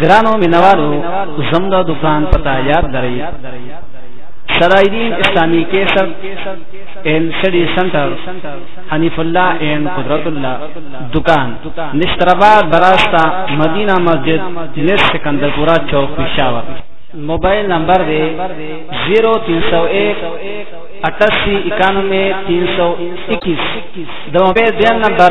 ګرانو مینوالو زموږ دکان پتا یاد درئ سرایدین اسلامی کیسر این سټډي سنټر حنیف الله این قدرت الله دکان نشترآباد براستا مدینہ مسجد نس سکندرپورا چوک پشاور موبایل نمبر دی 0301 88 91 321 د موبایل نمبر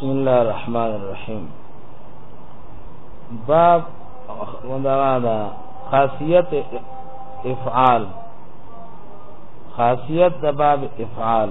بسم الله الرحمن الرحیم باب مدرادا خاصیت افعال خاصیت د باب افعال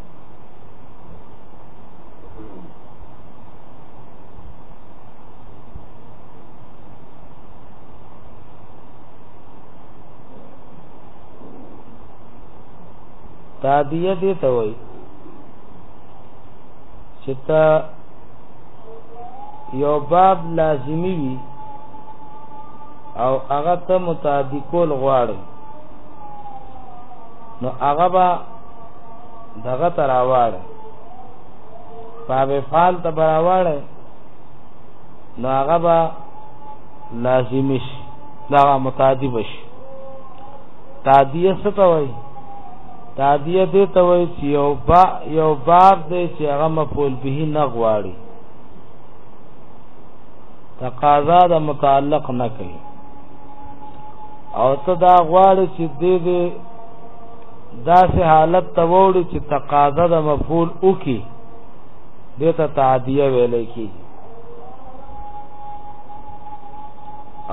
تابعیه دې ته وای چې تا یو باب لازمی وي او هغه ته متعدی کول غواړي نو هغه به دغه تراواړ پاوې فال ته براواړ نو هغه به لازم شي دا متعدی بشي تعدیه څه ته وایي تعدیه دې ته وایي چې یو با یو باب دې چې هغه مفعول به نه غواړي تقاضا د متعلق نه کوي او ته دا غواړي چې دې دې داسې حالت ته وړي چې تقاضا د مفعول وکي دته تعدیه ویل کی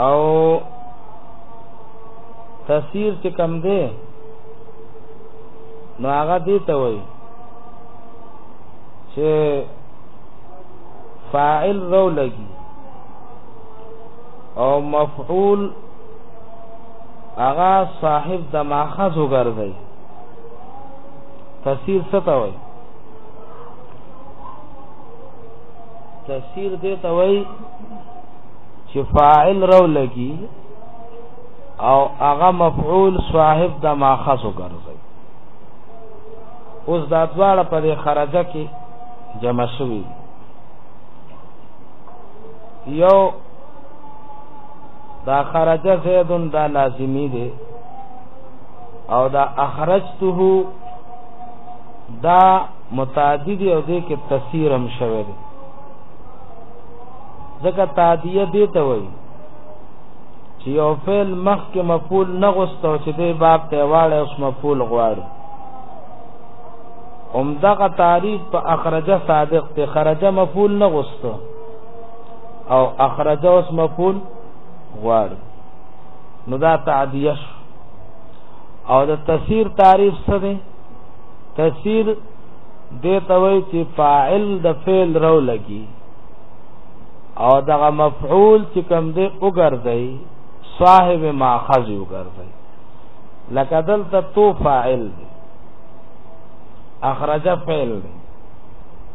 او تفسیر چې کم دی نو هغه دی ته وای چې فاعل رو لګي او مفعول اغا صاحب د ماخذ وګرځي تفسیر څه ته وایي تفسیر دې ته وایي چې فاعل رو لګي او هغه مفعول صاحب د ماخذ وګرځي اوس دا دواړه په دې خرجه کې جمع شوي یو دا خرج زید دا لازمی دی او دا اخرجته دا متعدی دی او دې کې تفسیر هم شوی دی ځکه تعدیه دی ته وایي چې یو فعل مخ کې مفعول نه غوستو چې دې باب ته واړې اوس مفعول غواړي عمدغه تعریف په اخرجه صادق ته خرجه مفعول نه غوستو او اخرج اوس مفعول غواړي نو دا تعدیه شو او د تفسیر تعریف څه دی تفسیر دې توي چې فاعل د فعل رو لګي او دغه مفعول چې کوم دی وګرځي صاحب ماخذ وګرځي لکه دلته تو فاعل دی اخرج فعل دی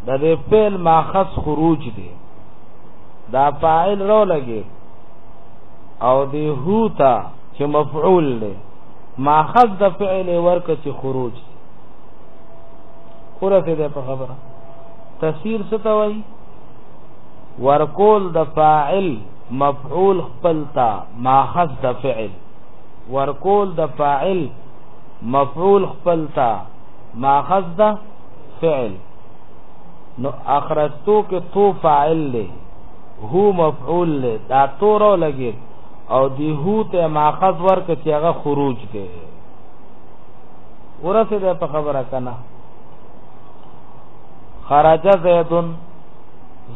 د دې فعل ماخذ خروج دی دا فاعل رو لګي او دی هو تا چې مفعول دی ماخذ د فعل ورک چې خروج ورته ده په خبره تفسیر څه ته وایي ورکول د فاعل مفعول خپل تا ماخذ د فعل ورکول د فاعل مفعول خپل تا ماخذ د فعل نو اخرستو کې تو فاعل له هو مفعول له دا تو رو لګي او دی هو ته ماخذ ورک چې هغه خروج دی ورسه ده په خبره کنه خرج زید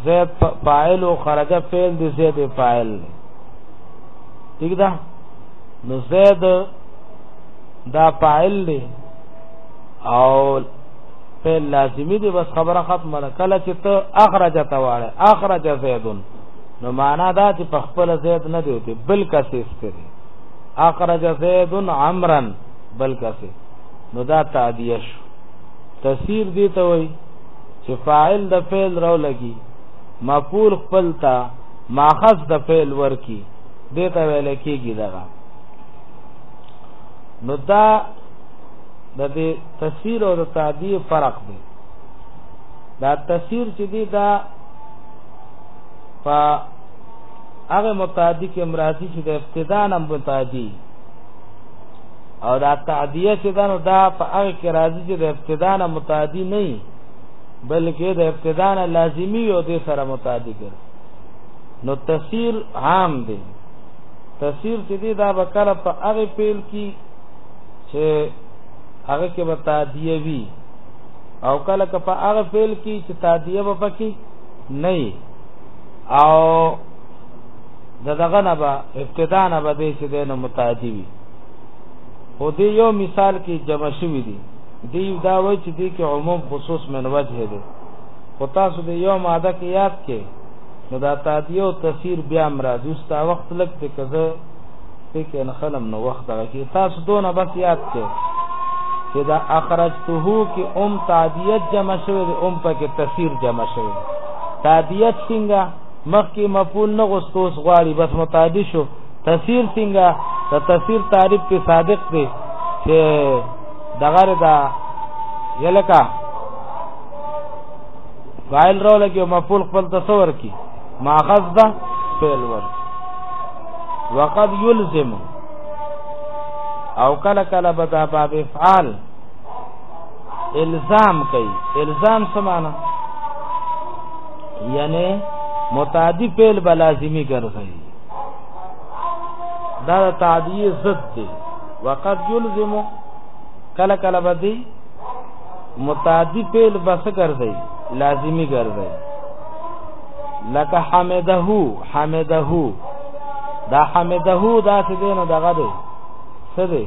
زید فاعل او خرج فعل دی زید فاعل ٹھیک ده نو زید دا فاعل دی او فعل لازمی دی بس خبره ختمه ده کله چې ته اخرج ته واړې اخرج زیدون نو معنا دا چې په خپل زید نه دی وتی بل کسې ستري اخرج زیدون عمرن بل کسې نو دا تعدیه شو تفسیر دی ته وای چې فاعل د فعل راو لګي مفعول خپل تا ماخذ د فعل ورکی دیتا ویل کېږي دغه نو دا د دې تسیر او د تعدیه فرق دی دا تسیر چې دی دا په هغه متعدی کې امراضی چې د ابتدا نه متعدی او دا تعدیه چې دا نو دا په هغه کې راځي چې د ابتدا نه متعدی نه بلکې د ابتدا نه لازمی او د سره متعدی ګر نو تفسیر عام دی تفسیر چې دی دا بکره په هغه پیل کې چې هغه کې به تادیه وی او کله که په هغه فعل کې چې تادیه به پکې نه او د دغه نه به ابتدا نه به دې چې د نو متادی وی خو دې یو مثال کې جمع شوی دی دی دا وای چې دې کې عموم خصوص من وجه دی خو تاسو دې یو ماده کې یاد کې نو دا تادیه او تفسیر بیا مراد اوس تا وخت لګ ته کزه پکې نه خلم نو وخت دغه کې تاسو دونه بس یاد کړئ چې دا اخرجته کې ام تعدیت جمع شوی دی ام پکې تفسیر جمع شوی تعدیت څنګه مخکې مفعول نه غوستوس غواړي بس متعدی شو تفسیر څنګه د تفسیر تعریف کې صادق دی چې دغه دا یلکا فاعل رو لګي مفعول خپل تصور کی ماخذ ده فعل ورکی وقد يلزم او کله کله به دا باب افعال الزام کوي الزام سمانا یعنی متعدی فعل به لازمی ګرځي دا تعدیه ضد دی وقد يلزم کله کله به دی متعدی فعل بس ګرځي لازمی ګرځي لکه حمده حمده دا حمده دا څه دی نو دغه دی څه دی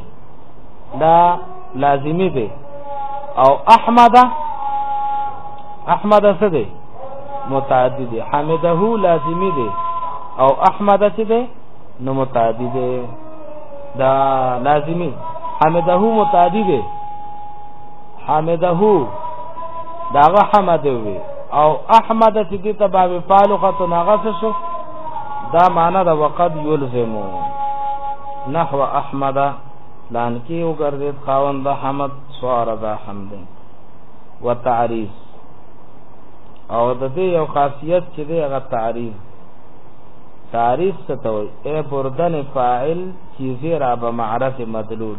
دا لازمی دی او احمد احمد څه دی متعدی دی حمده لازمی دی او احمد څه دی نو متعدی دی دا لازمی حمده متعدی دی حمده داغه حمد وی او احمد چې دې ته باب فالو خطو ناغس شو دا معنا د وقد یلزمو نحو احمد لان کې وګرځید خاوند د حمد سوار د حمد وتعریف او د دې یو خاصیت چې دی هغه تعریف تعریف څه ته وایي اے بردن فاعل چیزی را به معرف مدلول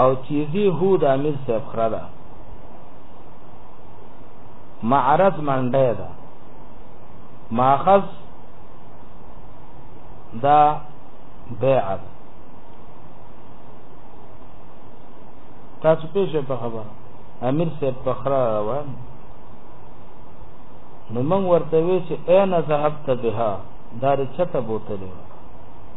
او تیزی هو د امیر صاحب خره ده معرض منډه ده ماخذ دا بیع ده تاسو پیښه په خبره امیر صاحب په خره روان نو موږ ورته وی چې اين ذهبت بها دار چته بوتلې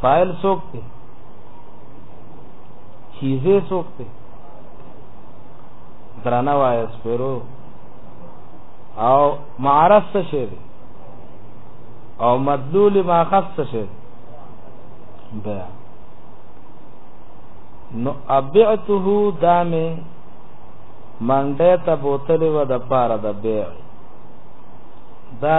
فاعل څوک دی چیزه څوک دی درانه وای سپیرو او معرف څه شی دی او مدلول ما خص څه شی بیا نو ابعته دامه منډه ته بوتل و د پاره د بیع دا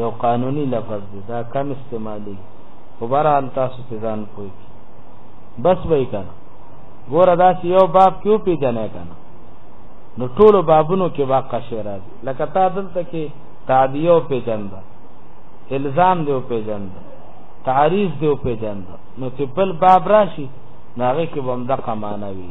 یو قانوني لفظ دی دا کم استعمالي خو برحال تاسو ته ځان پوي بس وای کنه ګور دا چې یو باب کیو پیژنې کنه نو ټولو بابونو کې واقع شي راځي لکه تا دلته کې تعدیو پیژنده الزام دیو پیژنده تعریض دیو پیژنده نو چې بل باب راشي ناغه کې بم دقه معنی